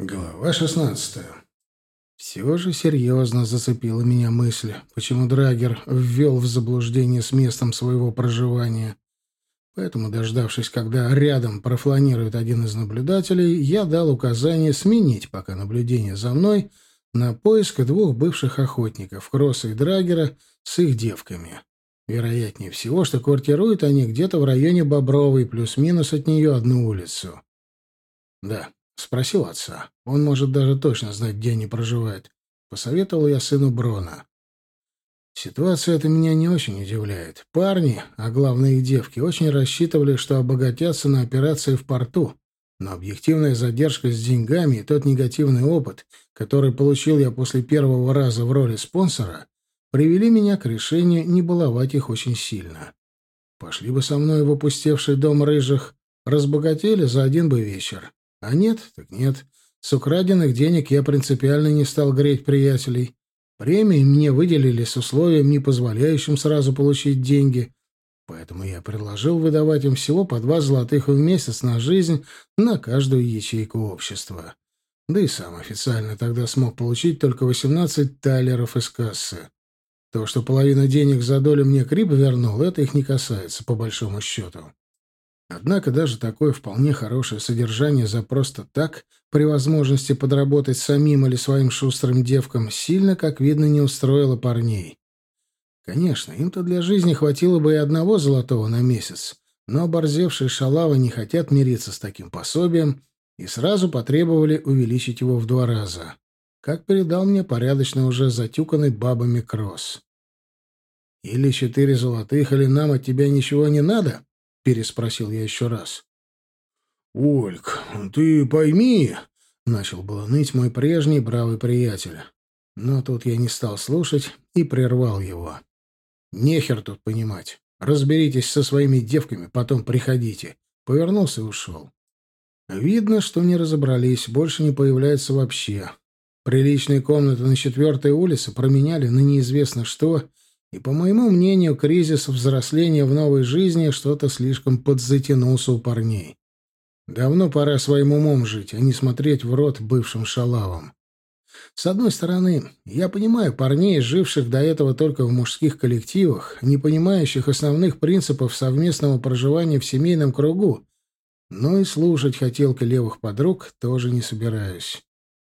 Глава шестнадцатая. Все же серьезно зацепила меня мысль, почему Драгер ввел в заблуждение с местом своего проживания. Поэтому, дождавшись, когда рядом профланирует один из наблюдателей, я дал указание сменить пока наблюдение за мной на поиск двух бывших охотников, Кросса и Драгера, с их девками. Вероятнее всего, что квартируют они где-то в районе Бобровой, плюс-минус от нее одну улицу. Да, Спросил отца. Он может даже точно знать, где они проживают. Посоветовал я сыну Брона. Ситуация эта меня не очень удивляет. Парни, а главное их девки, очень рассчитывали, что обогатятся на операции в порту. Но объективная задержка с деньгами и тот негативный опыт, который получил я после первого раза в роли спонсора, привели меня к решению не баловать их очень сильно. Пошли бы со мной в опустевший дом рыжих, разбогатели за один бы вечер. А нет, так нет. С украденных денег я принципиально не стал греть приятелей. Премии мне выделили с условием, не позволяющим сразу получить деньги. Поэтому я предложил выдавать им всего по два золотых в месяц на жизнь на каждую ячейку общества. Да и сам официально тогда смог получить только 18 талеров из кассы. То, что половина денег за долю мне Крип вернул, это их не касается, по большому счету. Однако даже такое вполне хорошее содержание за просто так, при возможности подработать самим или своим шустрым девкам, сильно, как видно, не устроило парней. Конечно, им-то для жизни хватило бы и одного золотого на месяц, но оборзевшие шалавы не хотят мириться с таким пособием и сразу потребовали увеличить его в два раза, как передал мне порядочно уже затюканный бабами кросс. «Или четыре золотых, или нам от тебя ничего не надо?» Переспросил я еще раз. «Ольг, ты пойми...» — начал было ныть мой прежний бравый приятель. Но тут я не стал слушать и прервал его. «Нехер тут понимать. Разберитесь со своими девками, потом приходите». Повернулся и ушел. Видно, что не разобрались, больше не появляются вообще. Приличные комнаты на четвертой улице променяли на неизвестно что, и, по моему мнению, кризис взросления в новой жизни что-то слишком подзатянулся у парней. Давно пора своим умом жить, а не смотреть в рот бывшим шалавам. С одной стороны, я понимаю парней, живших до этого только в мужских коллективах, не понимающих основных принципов совместного проживания в семейном кругу, но и слушать хотелки левых подруг тоже не собираюсь.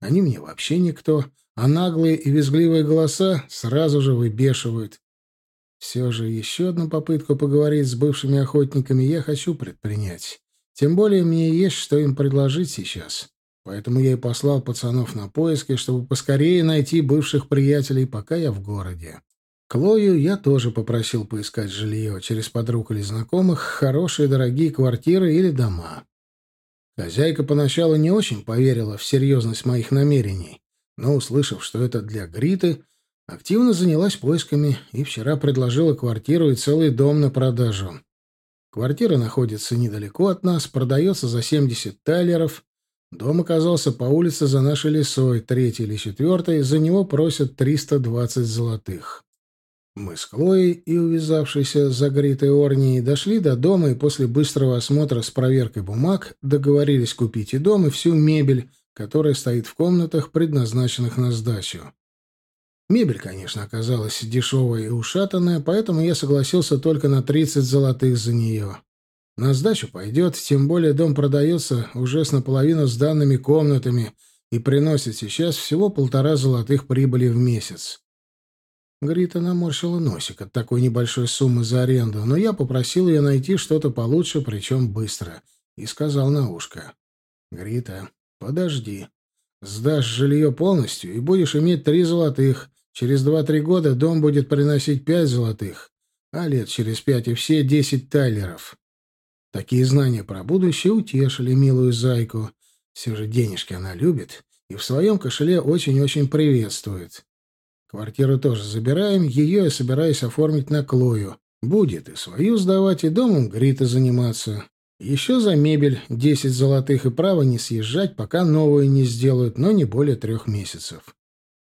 Они мне вообще никто, а наглые и визгливые голоса сразу же выбешивают. Все же еще одну попытку поговорить с бывшими охотниками я хочу предпринять. Тем более мне есть что им предложить сейчас. Поэтому я и послал пацанов на поиски, чтобы поскорее найти бывших приятелей, пока я в городе. Клою я тоже попросил поискать жилье через подруг или знакомых, хорошие дорогие квартиры или дома. Хозяйка поначалу не очень поверила в серьезность моих намерений, но, услышав, что это для Гриты, Активно занялась поисками и вчера предложила квартиру и целый дом на продажу. Квартира находится недалеко от нас, продается за 70 талеров. Дом оказался по улице за нашей лесой, третий или четвертый, за него просят 320 золотых. Мы с Клоей и увязавшейся за Гритой Орнией дошли до дома и после быстрого осмотра с проверкой бумаг договорились купить и дом, и всю мебель, которая стоит в комнатах, предназначенных на сдачу. Мебель, конечно, оказалась дешевая и ушатанная, поэтому я согласился только на 30 золотых за нее. На сдачу пойдет, тем более дом продается уже с наполовину сданными комнатами и приносит сейчас всего полтора золотых прибыли в месяц. Грита наморщила носик от такой небольшой суммы за аренду, но я попросил ее найти что-то получше, причем быстро, и сказал на ушко. «Грита, подожди. Сдашь жилье полностью, и будешь иметь три золотых, Через два-три года дом будет приносить пять золотых, а лет через пять и все десять тайлеров. Такие знания про будущее утешили милую зайку. Все же денежки она любит и в своем кошеле очень-очень приветствует. Квартиру тоже забираем, ее я собираюсь оформить на Клою. Будет и свою сдавать, и домом Грита заниматься. Еще за мебель десять золотых и право не съезжать, пока новую не сделают, но не более трех месяцев.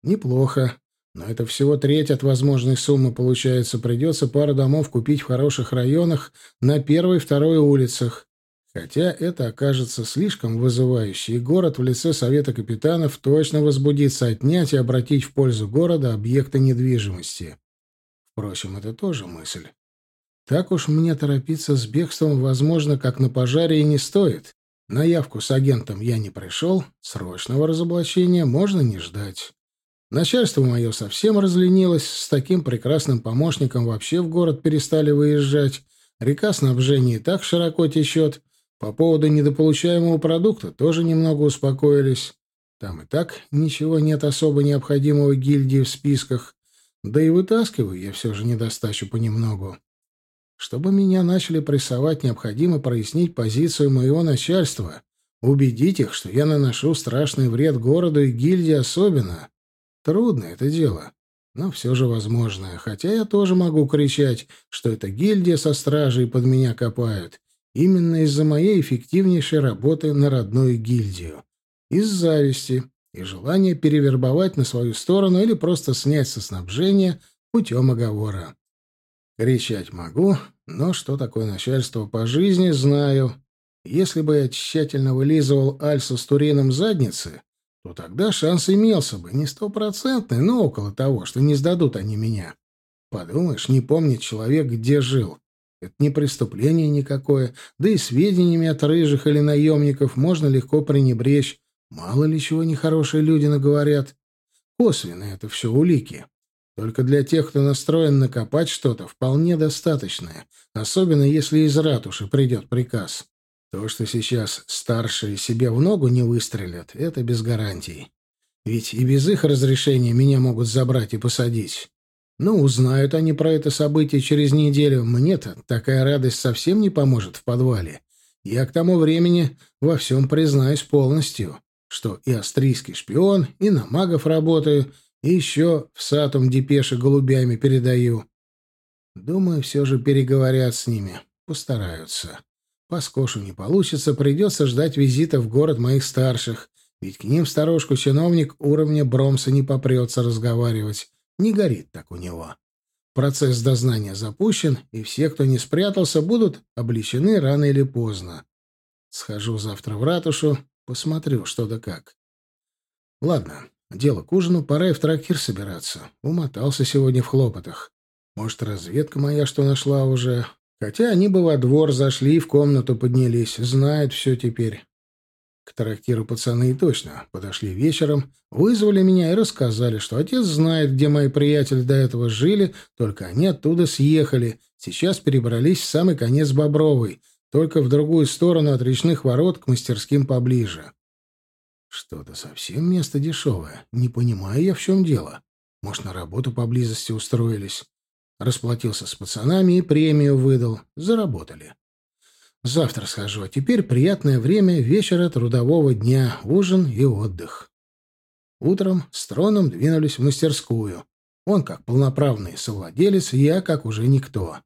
Неплохо. Но это всего треть от возможной суммы получается. Придется пару домов купить в хороших районах на первой и второй улицах. Хотя это окажется слишком вызывающе, и город в лице Совета капитанов точно возбудится отнять и обратить в пользу города объекты недвижимости. Впрочем, это тоже мысль. Так уж мне торопиться с бегством, возможно, как на пожаре и не стоит. На явку с агентом я не пришел, срочного разоблачения можно не ждать. Начальство мое совсем разленилось, с таким прекрасным помощником вообще в город перестали выезжать. Река снабжения и так широко течет, по поводу недополучаемого продукта тоже немного успокоились. Там и так ничего нет особо необходимого гильдии в списках. Да и вытаскиваю я все же недостачу понемногу. Чтобы меня начали прессовать, необходимо прояснить позицию моего начальства, убедить их, что я наношу страшный вред городу и гильдии особенно. Трудно это дело, но все же возможное, хотя я тоже могу кричать, что это гильдия со стражей под меня копают, Именно из-за моей эффективнейшей работы на родную гильдию. Из зависти и желания перевербовать на свою сторону или просто снять со снабжения путем оговора. Кричать могу, но что такое начальство по жизни, знаю. Если бы я тщательно вылизывал Альсу с Турином задницы, то тогда шанс имелся бы, не стопроцентный, но около того, что не сдадут они меня. Подумаешь, не помнит человек, где жил. Это не преступление никакое, да и сведениями от рыжих или наемников можно легко пренебречь. Мало ли чего нехорошие люди наговорят. Косвенно это все улики. Только для тех, кто настроен накопать что-то, вполне достаточное, особенно если из ратуши придет приказ. То, что сейчас старшие себе в ногу не выстрелят, это без гарантий. Ведь и без их разрешения меня могут забрать и посадить. Ну, узнают они про это событие через неделю. Мне-то такая радость совсем не поможет в подвале. Я к тому времени во всем признаюсь полностью, что и австрийский шпион, и на магов работаю, и еще в Сатум депеши голубями передаю. Думаю, все же переговорят с ними, постараются. По скошу не получится, придется ждать визита в город моих старших, ведь к ним старушку чиновник уровня Бромса не попрется разговаривать. Не горит так у него. Процесс дознания запущен, и все, кто не спрятался, будут обличены рано или поздно. Схожу завтра в ратушу, посмотрю, что да как. Ладно, дело к ужину, пора и в трактир собираться. Умотался сегодня в хлопотах. Может, разведка моя что нашла уже. Хотя они бы во двор зашли и в комнату поднялись. Знают все теперь. К трактиру пацаны и точно подошли вечером, вызвали меня и рассказали, что отец знает, где мои приятели до этого жили, только они оттуда съехали, сейчас перебрались в самый конец Бобровой, только в другую сторону от речных ворот к мастерским поближе. Что-то совсем место дешевое. Не понимаю я, в чем дело. Может, на работу поблизости устроились. Расплатился с пацанами и премию выдал. Заработали. Завтра схожу, а теперь приятное время вечера трудового дня, ужин и отдых. Утром с троном двинулись в мастерскую. Он как полноправный совладелец, я как уже никто.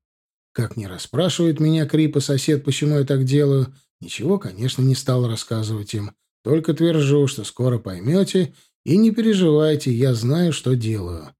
Как не расспрашивает меня Крипа сосед, почему я так делаю, ничего, конечно, не стал рассказывать им. Только твержу, что скоро поймете, и не переживайте, я знаю, что делаю.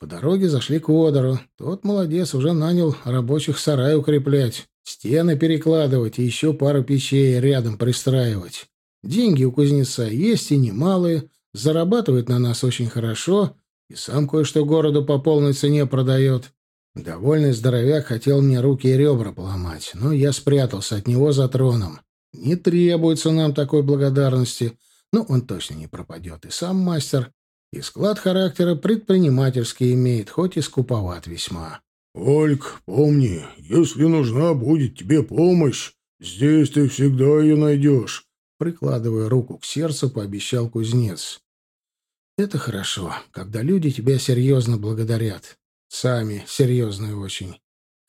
По дороге зашли к Одору. Тот молодец, уже нанял рабочих сарай укреплять. Стены перекладывать и еще пару печей рядом пристраивать. Деньги у кузнеца есть и немалые, зарабатывает на нас очень хорошо и сам кое-что городу по полной цене продает. Довольный здоровяк хотел мне руки и ребра поломать, но я спрятался от него за троном. Не требуется нам такой благодарности, но он точно не пропадет. И сам мастер, и склад характера предпринимательский имеет, хоть и скуповат весьма. «Ольг, помни, если нужна будет тебе помощь, здесь ты всегда ее найдешь», — прикладывая руку к сердцу, пообещал кузнец. «Это хорошо, когда люди тебя серьезно благодарят. Сами серьезные очень.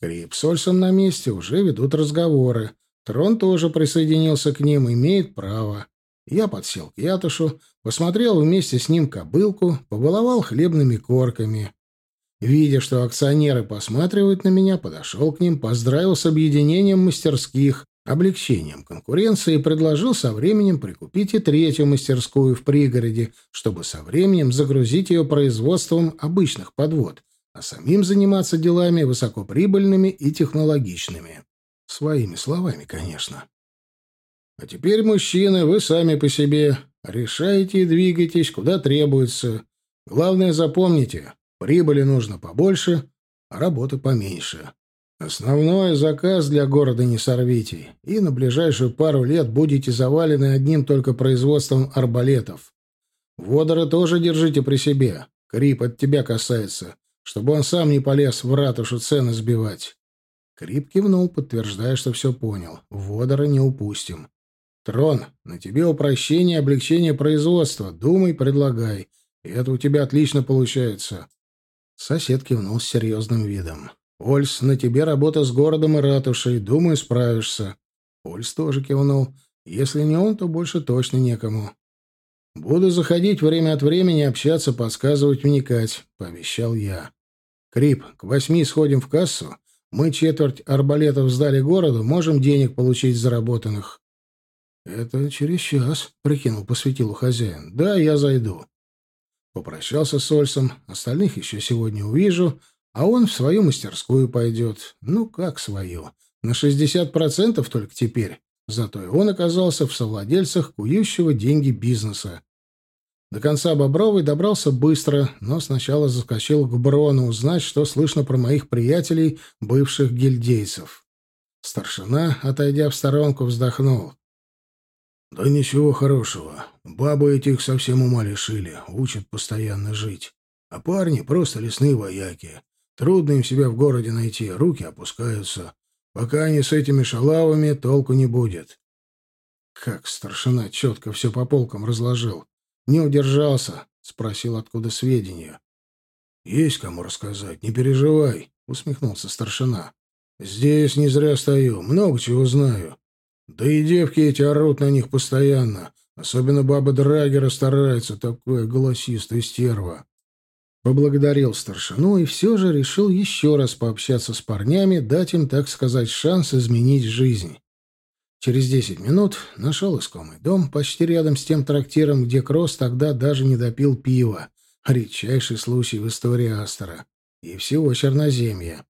Крип с Ольсом на месте уже ведут разговоры. Трон тоже присоединился к ним, имеет право. Я подсел к Ятушу, посмотрел вместе с ним кобылку, побаловал хлебными корками. Видя, что акционеры посматривают на меня, подошел к ним, поздравил с объединением мастерских, облегчением конкуренции и предложил со временем прикупить и третью мастерскую в пригороде, чтобы со временем загрузить ее производством обычных подвод, а самим заниматься делами высокоприбыльными и технологичными. Своими словами, конечно. А теперь, мужчины, вы сами по себе. Решайте и двигайтесь, куда требуется. Главное, запомните, прибыли нужно побольше, а работы поменьше. Основной заказ для города не сорвите, и на ближайшую пару лет будете завалены одним только производством арбалетов. Водора тоже держите при себе. Крип от тебя касается, чтобы он сам не полез в ратушу цены сбивать. Крип кивнул, подтверждая, что все понял. Водора не упустим. Трон, на тебе упрощение и облегчение производства. Думай, предлагай. И это у тебя отлично получается. Сосед кивнул с серьезным видом. «Ольс, на тебе работа с городом и ратушей. Думаю, справишься». Ольс тоже кивнул. «Если не он, то больше точно некому». «Буду заходить время от времени, общаться, подсказывать, вникать», — пообещал я. «Крип, к восьми сходим в кассу. Мы четверть арбалетов сдали городу, можем денег получить заработанных». «Это через час», — прикинул посветилу хозяин. «Да, я зайду». Попрощался с Ольсом, остальных еще сегодня увижу, а он в свою мастерскую пойдет. Ну, как свою? На 60% только теперь. Зато и он оказался в совладельцах кующего деньги бизнеса. До конца Бобровой добрался быстро, но сначала заскочил к Брону узнать, что слышно про моих приятелей, бывших гильдейцев. Старшина, отойдя в сторонку, вздохнул. «Да ничего хорошего. Бабы этих совсем ума лишили, учат постоянно жить. А парни просто лесные вояки. Трудно им себя в городе найти, руки опускаются. Пока они с этими шалавами, толку не будет». Как старшина четко все по полкам разложил. Не удержался, спросил, откуда сведения. «Есть кому рассказать, не переживай», — усмехнулся старшина. «Здесь не зря стою, много чего знаю. Да и девки эти орут на них постоянно. Особенно баба Драгера старается, такое голосистое стерва. Поблагодарил старшину и все же решил еще раз пообщаться с парнями, дать им, так сказать, шанс изменить жизнь. Через десять минут нашел искомый дом почти рядом с тем трактиром, где Кросс тогда даже не допил пива. Редчайший случай в истории Астера. И всего Черноземья.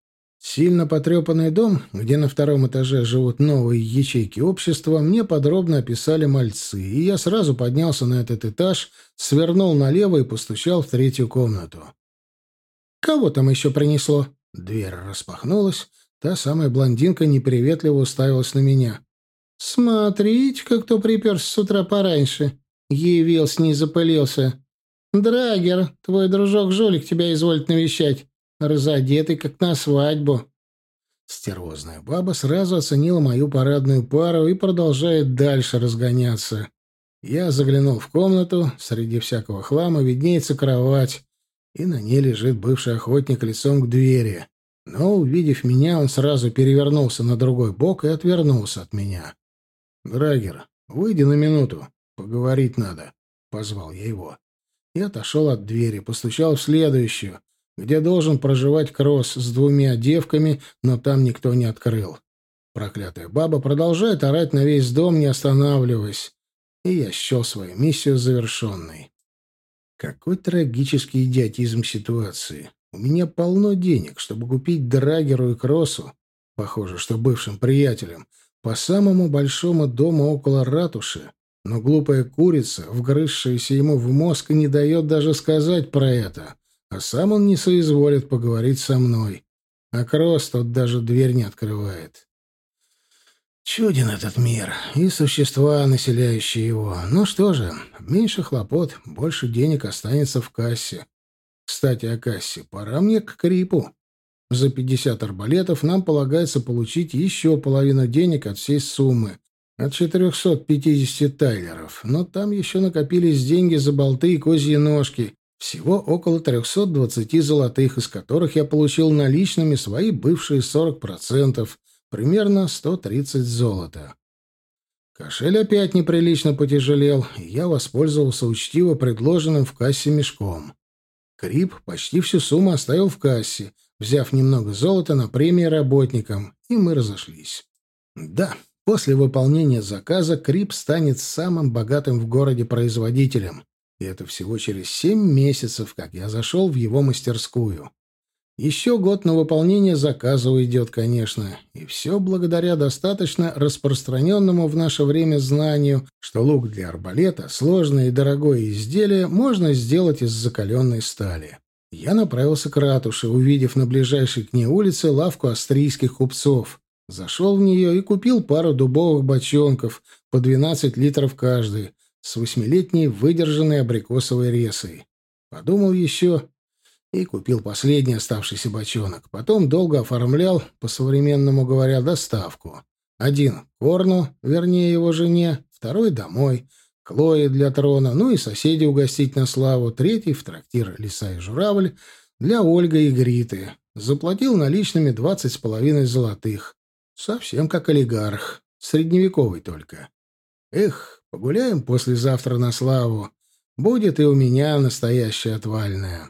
Сильно потрепанный дом, где на втором этаже живут новые ячейки общества, мне подробно описали мальцы, и я сразу поднялся на этот этаж, свернул налево и постучал в третью комнату. «Кого там еще принесло?» Дверь распахнулась, та самая блондинка неприветливо уставилась на меня. «Смотрите-ка, кто приперся с утра пораньше. Явился, не запылился. Драгер, твой дружок-жулик тебя изволит навещать разодетый, как на свадьбу. Стервозная баба сразу оценила мою парадную пару и продолжает дальше разгоняться. Я заглянул в комнату, среди всякого хлама виднеется кровать, и на ней лежит бывший охотник лицом к двери. Но, увидев меня, он сразу перевернулся на другой бок и отвернулся от меня. «Драгер, выйди на минуту, поговорить надо», — позвал я его. И отошел от двери, постучал в следующую, где должен проживать Кросс с двумя девками, но там никто не открыл. Проклятая баба продолжает орать на весь дом, не останавливаясь. И я счел свою миссию завершенной. Какой трагический идиотизм ситуации. У меня полно денег, чтобы купить Драгеру и Кроссу, похоже, что бывшим приятелям, по самому большому дому около ратуши, но глупая курица, вгрызшаяся ему в мозг, не дает даже сказать про это а сам он не соизволит поговорить со мной. А Кросс тот даже дверь не открывает. Чуден этот мир и существа, населяющие его. Ну что же, меньше хлопот, больше денег останется в кассе. Кстати, о кассе. Пора мне к Крипу. За 50 арбалетов нам полагается получить еще половину денег от всей суммы. От 450 тайлеров. Но там еще накопились деньги за болты и козьи ножки, всего около 320 золотых, из которых я получил наличными свои бывшие 40%, примерно 130 золота. Кошель опять неприлично потяжелел, и я воспользовался учтиво предложенным в кассе мешком. Крип почти всю сумму оставил в кассе, взяв немного золота на премии работникам, и мы разошлись. Да, после выполнения заказа Крип станет самым богатым в городе производителем. И это всего через семь месяцев, как я зашел в его мастерскую. Еще год на выполнение заказа уйдет, конечно. И все благодаря достаточно распространенному в наше время знанию, что лук для арбалета, сложное и дорогое изделие, можно сделать из закаленной стали. Я направился к ратуше, увидев на ближайшей к ней улице лавку австрийских купцов. Зашел в нее и купил пару дубовых бочонков, по 12 литров каждый, с восьмилетней выдержанной абрикосовой ресой. Подумал еще и купил последний оставшийся бочонок. Потом долго оформлял, по-современному говоря, доставку. Один — Корну, вернее его жене, второй — домой, Клое для трона, ну и соседей угостить на славу, третий — в трактир «Лиса и журавль» для Ольги и Гриты. Заплатил наличными двадцать с половиной золотых. Совсем как олигарх, средневековый только. Эх, погуляем послезавтра на славу. Будет и у меня настоящая отвальная.